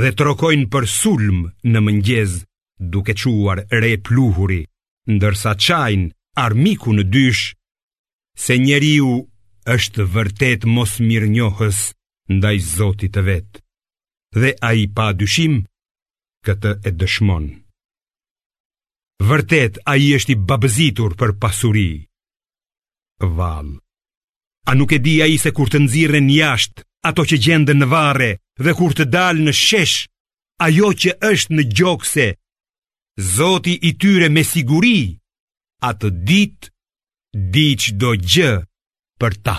dhe trokojnë për sulm në mëngjes duke çuar re pluhuri, ndërsa çajnë armikun në dysh, se njeriu është vërtet mosmirënjohës ndaj zotit të vet, dhe ai pa dyshim këtë e dëshmon. Vërtet ai është i babëzitur për pasuri. Vallë, A nuk e di ai se kur të nxirren jashtë ato që gjenden në varre dhe kur të dalë në shesh ajo që është në gjokse, Zoti i tyre me siguri atë ditë di çdo gjë për ta.